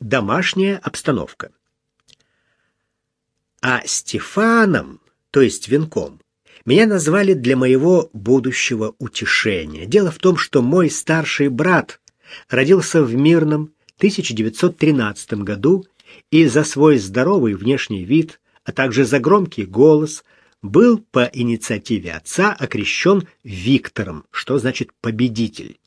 домашняя обстановка. А Стефаном, то есть венком, меня назвали для моего будущего утешения. Дело в том, что мой старший брат родился в мирном 1913 году и за свой здоровый внешний вид, а также за громкий голос был по инициативе отца окрещен Виктором, что значит «победитель».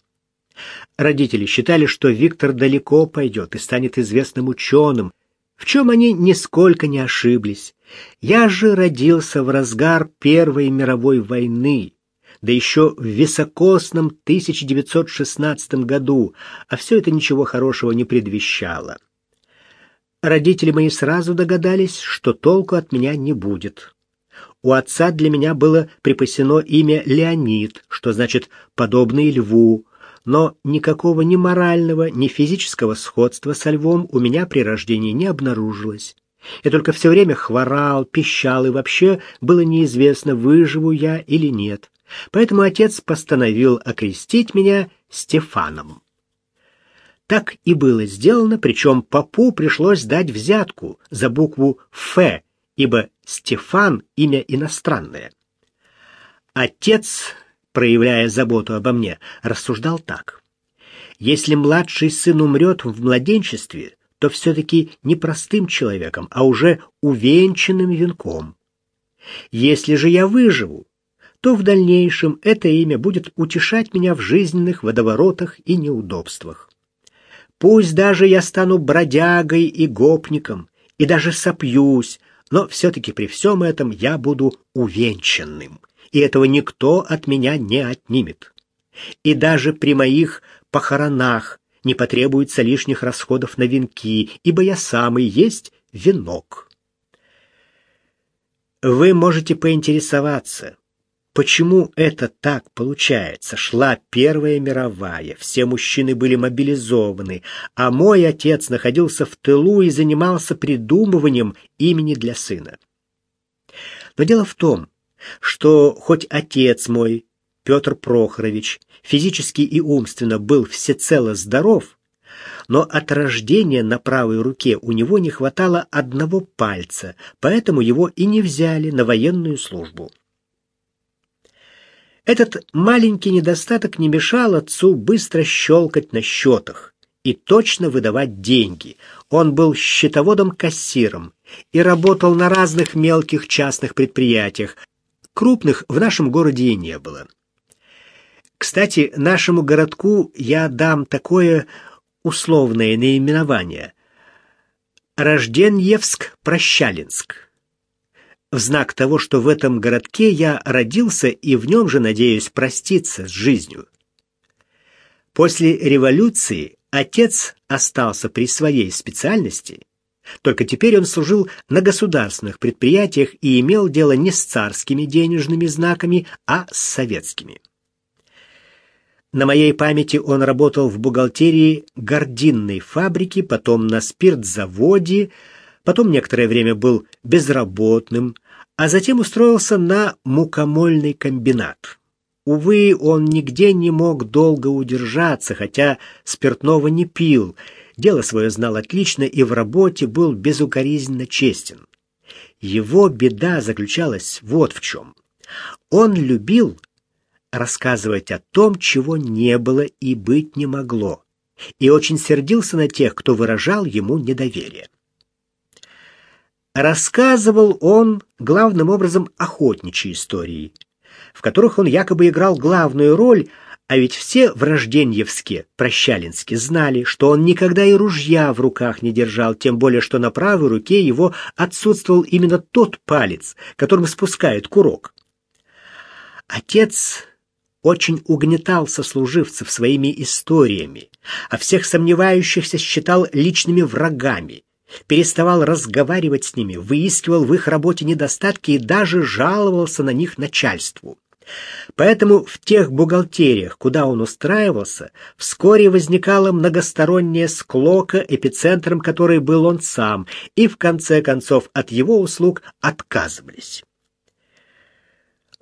Родители считали, что Виктор далеко пойдет и станет известным ученым, в чем они нисколько не ошиблись. Я же родился в разгар Первой мировой войны, да еще в високосном 1916 году, а все это ничего хорошего не предвещало. Родители мои сразу догадались, что толку от меня не будет. У отца для меня было припасено имя Леонид, что значит «подобный льву», но никакого ни морального, ни физического сходства со львом у меня при рождении не обнаружилось. Я только все время хворал, пищал, и вообще было неизвестно, выживу я или нет. Поэтому отец постановил окрестить меня Стефаном. Так и было сделано, причем попу пришлось дать взятку за букву «Ф», ибо Стефан — имя иностранное. Отец проявляя заботу обо мне, рассуждал так. Если младший сын умрет в младенчестве, то все-таки не простым человеком, а уже увенчанным венком. Если же я выживу, то в дальнейшем это имя будет утешать меня в жизненных водоворотах и неудобствах. Пусть даже я стану бродягой и гопником, и даже сопьюсь, но все-таки при всем этом я буду увенчанным и этого никто от меня не отнимет. И даже при моих похоронах не потребуется лишних расходов на венки, ибо я сам и есть венок. Вы можете поинтересоваться, почему это так получается? Шла Первая мировая, все мужчины были мобилизованы, а мой отец находился в тылу и занимался придумыванием имени для сына. Но дело в том, что хоть отец мой, Петр Прохорович, физически и умственно был всецело здоров, но от рождения на правой руке у него не хватало одного пальца, поэтому его и не взяли на военную службу. Этот маленький недостаток не мешал отцу быстро щелкать на счетах и точно выдавать деньги. Он был счетоводом-кассиром и работал на разных мелких частных предприятиях, Крупных в нашем городе и не было. Кстати, нашему городку я дам такое условное наименование. Рожденьевск-Прощалинск. В знак того, что в этом городке я родился и в нем же надеюсь проститься с жизнью. После революции отец остался при своей специальности только теперь он служил на государственных предприятиях и имел дело не с царскими денежными знаками, а с советскими. На моей памяти он работал в бухгалтерии гординной фабрики, потом на спиртзаводе, потом некоторое время был безработным, а затем устроился на мукомольный комбинат. Увы, он нигде не мог долго удержаться, хотя спиртного не пил – дело свое знал отлично и в работе был безукоризненно честен. Его беда заключалась вот в чем. Он любил рассказывать о том, чего не было и быть не могло, и очень сердился на тех, кто выражал ему недоверие. Рассказывал он главным образом охотничьи истории, в которых он якобы играл главную роль, а ведь все в Рожденьевске, Прощалинске, знали, что он никогда и ружья в руках не держал, тем более, что на правой руке его отсутствовал именно тот палец, которым спускают курок. Отец очень угнетал сослуживцев своими историями, а всех сомневающихся считал личными врагами, переставал разговаривать с ними, выискивал в их работе недостатки и даже жаловался на них начальству. Поэтому в тех бухгалтериях, куда он устраивался, вскоре возникала многосторонняя склока, эпицентром которой был он сам, и в конце концов от его услуг отказывались.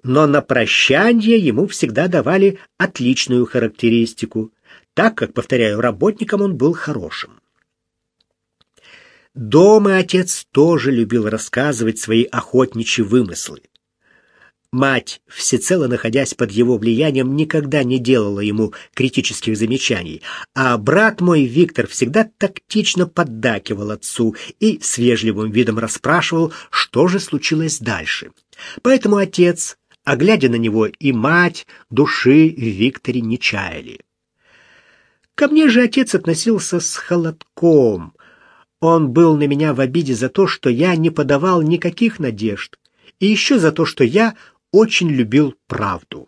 Но на прощание ему всегда давали отличную характеристику, так как, повторяю, работником он был хорошим. Дома отец тоже любил рассказывать свои охотничьи вымыслы. Мать, всецело находясь под его влиянием, никогда не делала ему критических замечаний, а брат мой Виктор всегда тактично поддакивал отцу и с вежливым видом расспрашивал, что же случилось дальше. Поэтому отец, а на него и мать, души в Викторе не чаяли. Ко мне же отец относился с холодком. Он был на меня в обиде за то, что я не подавал никаких надежд, и еще за то, что я очень любил правду.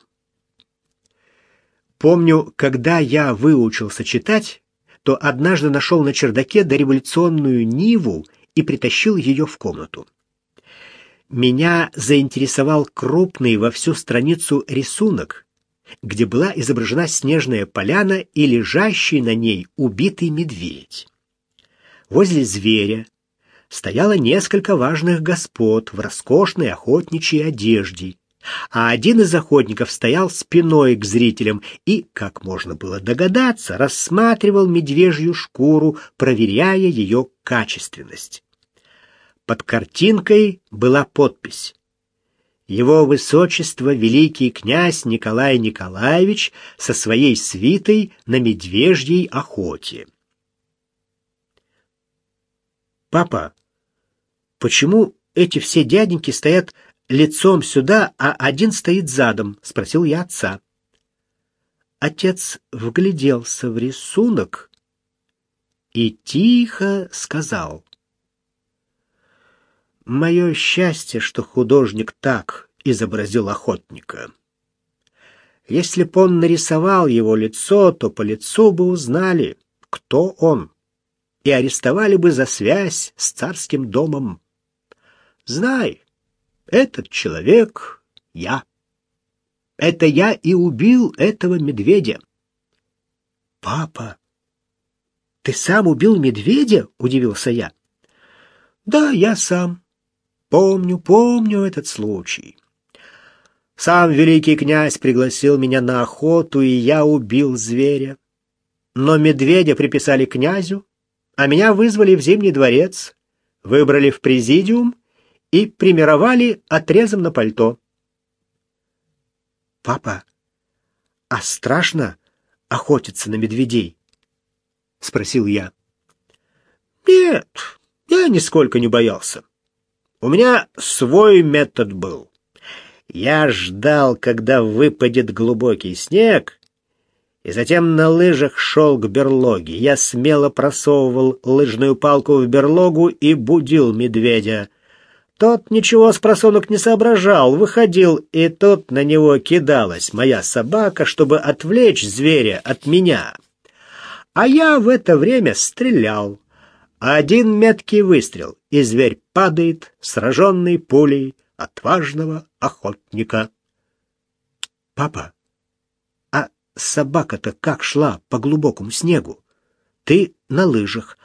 Помню, когда я выучился читать, то однажды нашел на чердаке дореволюционную Ниву и притащил ее в комнату. Меня заинтересовал крупный во всю страницу рисунок, где была изображена снежная поляна и лежащий на ней убитый медведь. Возле зверя стояло несколько важных господ в роскошной охотничьей одежде, а один из охотников стоял спиной к зрителям и, как можно было догадаться, рассматривал медвежью шкуру, проверяя ее качественность. Под картинкой была подпись его высочество великий князь Николай Николаевич со своей свитой на медвежьей охоте. Папа, почему эти все дяденьки стоят лицом сюда, а один стоит задом?» — спросил я отца. Отец вгляделся в рисунок и тихо сказал. «Мое счастье, что художник так изобразил охотника. Если б он нарисовал его лицо, то по лицу бы узнали, кто он, и арестовали бы за связь с царским домом. Знай, этот человек — я. Это я и убил этого медведя. Папа, ты сам убил медведя? Удивился я. Да, я сам. Помню, помню этот случай. Сам великий князь пригласил меня на охоту, и я убил зверя. Но медведя приписали князю, а меня вызвали в Зимний дворец, выбрали в президиум и примировали отрезом на пальто. «Папа, а страшно охотиться на медведей?» — спросил я. «Нет, я нисколько не боялся. У меня свой метод был. Я ждал, когда выпадет глубокий снег, и затем на лыжах шел к берлоге. Я смело просовывал лыжную палку в берлогу и будил медведя — тот ничего с просонок не соображал, выходил, и тут на него кидалась моя собака, чтобы отвлечь зверя от меня. А я в это время стрелял. Один меткий выстрел, и зверь падает, сраженный пулей отважного охотника. «Папа, а собака-то как шла по глубокому снегу? Ты на лыжах,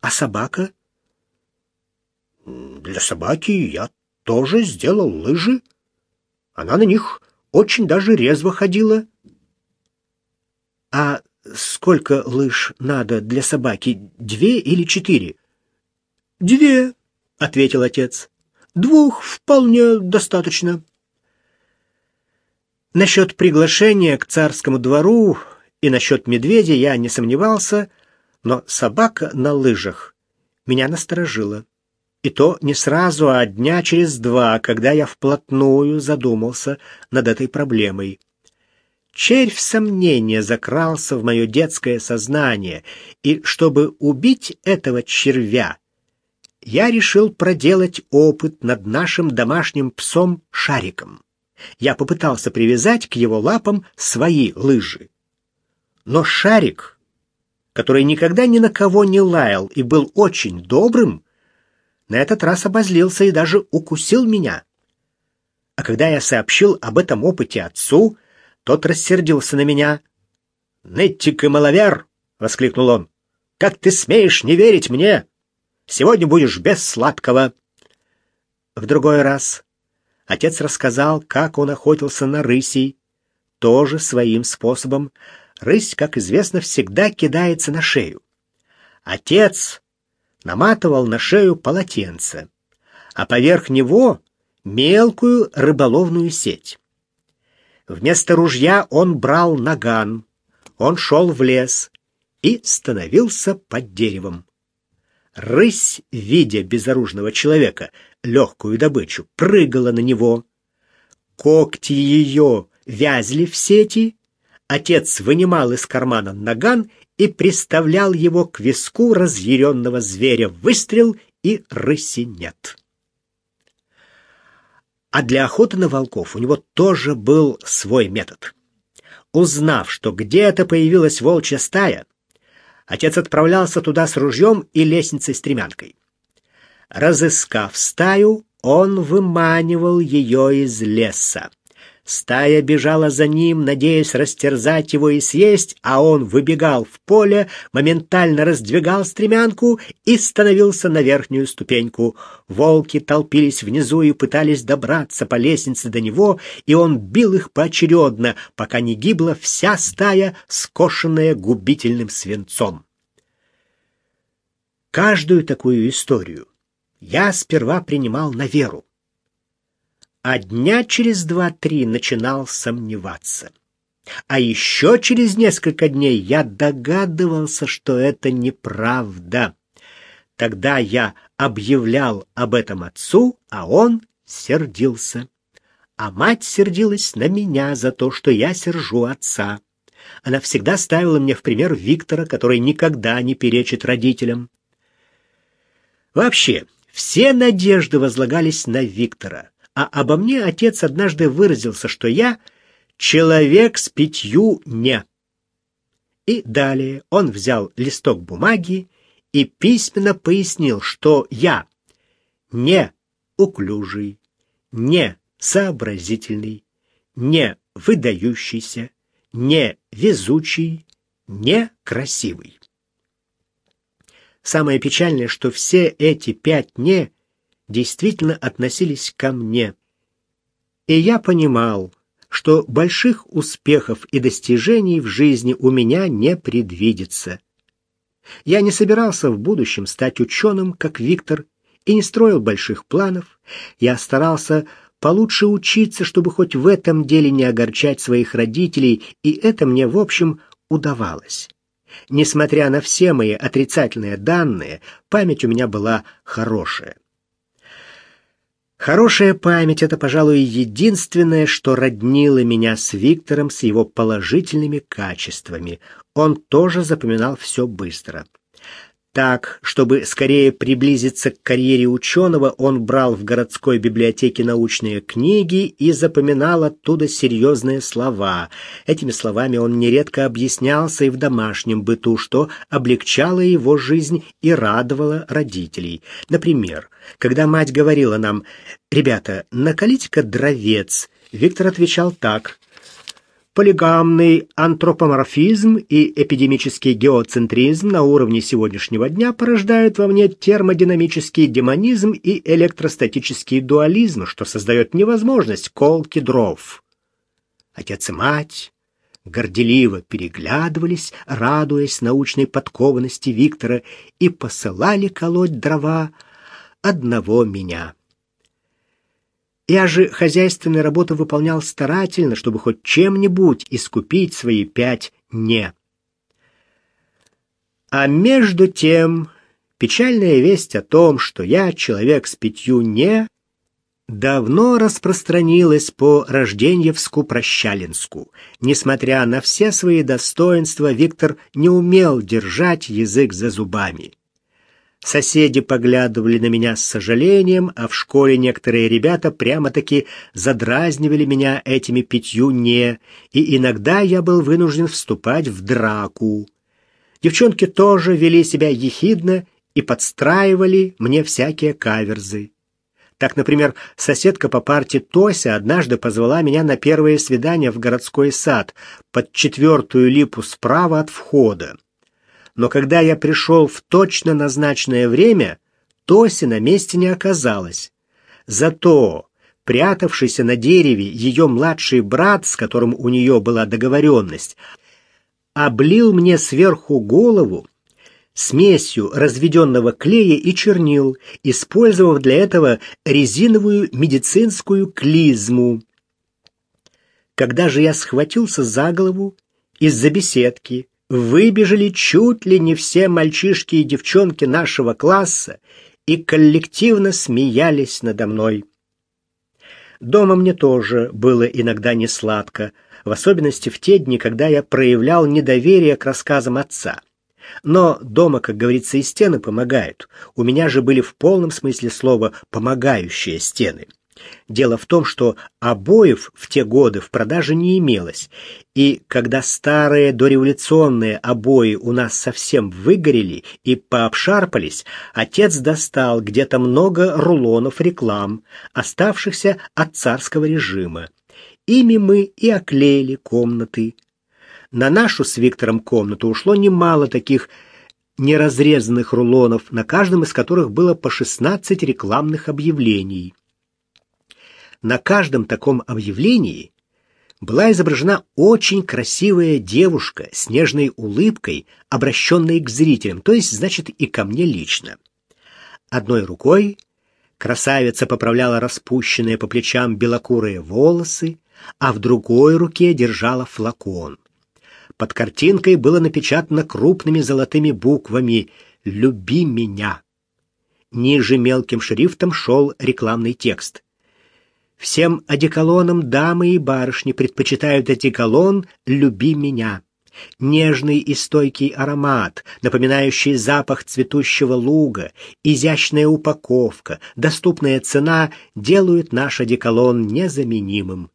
а собака...» Для собаки я тоже сделал лыжи. Она на них очень даже резво ходила. А сколько лыж надо для собаки, две или четыре? Две, ответил отец. Двух вполне достаточно. Насчет приглашения к царскому двору и насчет медведя я не сомневался, но собака на лыжах меня насторожила. И то не сразу, а дня через два, когда я вплотную задумался над этой проблемой. Червь сомнения закрался в мое детское сознание, и чтобы убить этого червя, я решил проделать опыт над нашим домашним псом Шариком. Я попытался привязать к его лапам свои лыжи. Но Шарик, который никогда ни на кого не лаял и был очень добрым, на этот раз обозлился и даже укусил меня. А когда я сообщил об этом опыте отцу, тот рассердился на меня. «Неттик и маловер!» — воскликнул он. «Как ты смеешь не верить мне? Сегодня будешь без сладкого!» В другой раз отец рассказал, как он охотился на рысей, тоже своим способом. Рысь, как известно, всегда кидается на шею. Отец наматывал на шею полотенце, а поверх него мелкую рыболовную сеть. Вместо ружья он брал наган, он шел в лес и становился под деревом. Рысь, видя безоружного человека, легкую добычу, прыгала на него. Когти ее вязли в сети, отец вынимал из кармана наган и приставлял его к виску разъяренного зверя. Выстрел и рыси нет. А для охоты на волков у него тоже был свой метод. Узнав, что где-то появилась волчья стая, отец отправлялся туда с ружьем и лестницей-стремянкой. Разыскав стаю, он выманивал ее из леса. Стая бежала за ним, надеясь растерзать его и съесть, а он выбегал в поле, моментально раздвигал стремянку и становился на верхнюю ступеньку. Волки толпились внизу и пытались добраться по лестнице до него, и он бил их поочередно, пока не гибла вся стая, скошенная губительным свинцом. Каждую такую историю я сперва принимал на веру а дня через два-три начинал сомневаться. А еще через несколько дней я догадывался, что это неправда. Тогда я объявлял об этом отцу, а он сердился. А мать сердилась на меня за то, что я сержу отца. Она всегда ставила мне в пример Виктора, который никогда не перечит родителям. Вообще, все надежды возлагались на Виктора а обо мне отец однажды выразился, что я человек с пятью «не». И далее он взял листок бумаги и письменно пояснил, что я не уклюжий, не сообразительный, не выдающийся, не везучий, не красивый. Самое печальное, что все эти пять «не» действительно относились ко мне. И я понимал, что больших успехов и достижений в жизни у меня не предвидится. Я не собирался в будущем стать ученым, как Виктор, и не строил больших планов. Я старался получше учиться, чтобы хоть в этом деле не огорчать своих родителей, и это мне, в общем, удавалось. Несмотря на все мои отрицательные данные, память у меня была хорошая. Хорошая память — это, пожалуй, единственное, что роднило меня с Виктором с его положительными качествами. Он тоже запоминал все быстро. Так, чтобы скорее приблизиться к карьере ученого, он брал в городской библиотеке научные книги и запоминал оттуда серьезные слова. Этими словами он нередко объяснялся и в домашнем быту, что облегчало его жизнь и радовало родителей. Например, когда мать говорила нам «Ребята, накалите-ка дровец», Виктор отвечал так Полигамный антропоморфизм и эпидемический геоцентризм на уровне сегодняшнего дня порождают во мне термодинамический демонизм и электростатический дуализм, что создает невозможность колки дров. Отец и мать горделиво переглядывались, радуясь научной подкованности Виктора, и посылали колоть дрова одного меня. Я же хозяйственную работу выполнял старательно, чтобы хоть чем-нибудь искупить свои пять «не». А между тем, печальная весть о том, что я человек с пятью «не», давно распространилась по Рожденьевску-Прощалинску. Несмотря на все свои достоинства, Виктор не умел держать язык за зубами. Соседи поглядывали на меня с сожалением, а в школе некоторые ребята прямо-таки задразнивали меня этими пятью «не», и иногда я был вынужден вступать в драку. Девчонки тоже вели себя ехидно и подстраивали мне всякие каверзы. Так, например, соседка по парте Тося однажды позвала меня на первое свидание в городской сад под четвертую липу справа от входа но когда я пришел в точно назначенное время, Тоси на месте не оказалось. Зато прятавшийся на дереве ее младший брат, с которым у нее была договоренность, облил мне сверху голову смесью разведенного клея и чернил, использовав для этого резиновую медицинскую клизму. Когда же я схватился за голову, из-за беседки выбежали чуть ли не все мальчишки и девчонки нашего класса и коллективно смеялись надо мной. Дома мне тоже было иногда не сладко, в особенности в те дни, когда я проявлял недоверие к рассказам отца. Но дома, как говорится, и стены помогают. У меня же были в полном смысле слова помогающие стены. Дело в том, что обоев в те годы в продаже не имелось, и когда старые дореволюционные обои у нас совсем выгорели и пообшарпались, отец достал где-то много рулонов реклам, оставшихся от царского режима. Ими мы и оклеили комнаты. На нашу с Виктором комнату ушло немало таких неразрезанных рулонов, на каждом из которых было по 16 рекламных объявлений. На каждом таком объявлении была изображена очень красивая девушка с нежной улыбкой, обращенной к зрителям, то есть, значит, и ко мне лично. Одной рукой красавица поправляла распущенные по плечам белокурые волосы, а в другой руке держала флакон. Под картинкой было напечатано крупными золотыми буквами «Люби меня». Ниже мелким шрифтом шел рекламный текст. Всем одеколонам дамы и барышни предпочитают одеколон «Люби меня». Нежный и стойкий аромат, напоминающий запах цветущего луга, изящная упаковка, доступная цена делают наш одеколон незаменимым.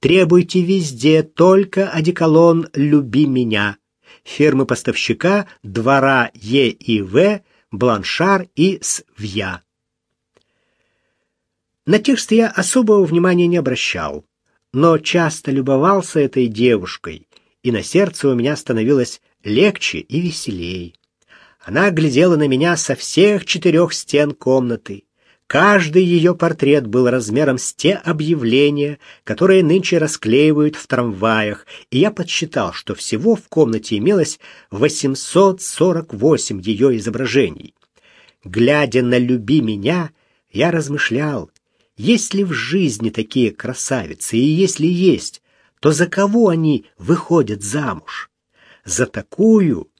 Требуйте везде только одеколон «Люби меня». Фирмы поставщика двора Е и В, Бланшар и Свья. На текст я особого внимания не обращал, но часто любовался этой девушкой, и на сердце у меня становилось легче и веселей. Она глядела на меня со всех четырех стен комнаты. Каждый ее портрет был размером с те объявления, которые нынче расклеивают в трамваях, и я подсчитал, что всего в комнате имелось 848 ее изображений. Глядя на «Люби меня», я размышлял, есть ли в жизни такие красавицы, и если есть, то за кого они выходят замуж? За такую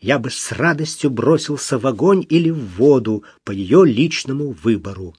я бы с радостью бросился в огонь или в воду по ее личному выбору.